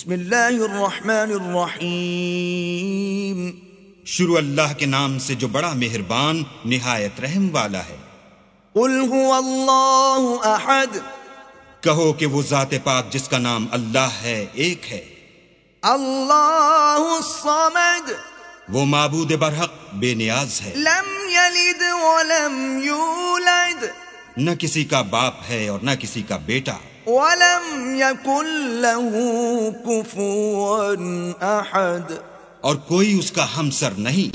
بسم اللہ الرحمن الرحیم شروع اللہ کے نام سے جو بڑا مہربان نہایت رحم والا ہے۔ قل هو اللہ احد۔ کہو کہ وہ ذات پاک جس کا نام اللہ ہے ایک ہے۔ اللہ الصمد۔ وہ معبود برحق بے نیاز ہے۔ لم یلد ولم نہ کسی کا باپ ہے اور نہ کسی کا بیٹا۔ ولم یکن له کفوا احد۔ اور کوئی اس کا ہمسر نہیں۔